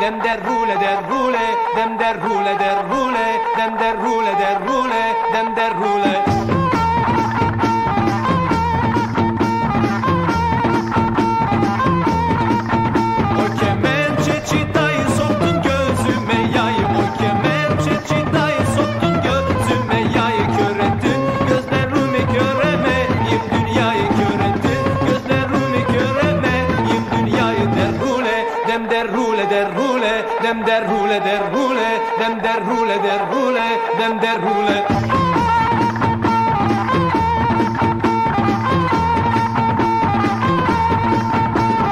dem der rule, der rule, dem der rule, der rule, dem der rule, der rule, dem der rule. Der rule Dem der rule der rule Dem der rule der rule Dem der rule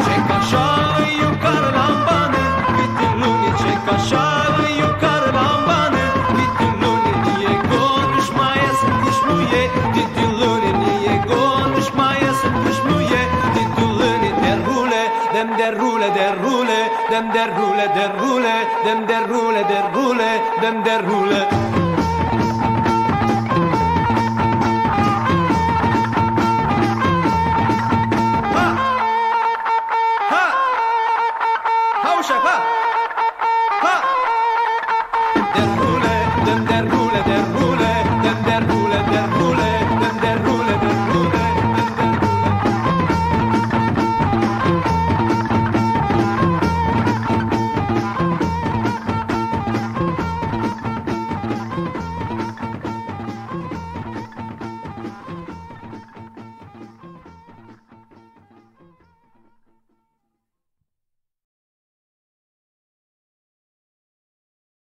Çek aşağı yukarı lambanı Bitti luni çek aşağı yukarı lambanı Bitti luni niye konuşmayasın? Kuş mu ye? Bitti luni niye konuşmayasın? Kuş mu ye? Bitti luni der rule Dem der Dem der rule, der rule, dem der rule, der rule, dem der rule. Ha! Ha! Ha! Ha! Ha! Der rule.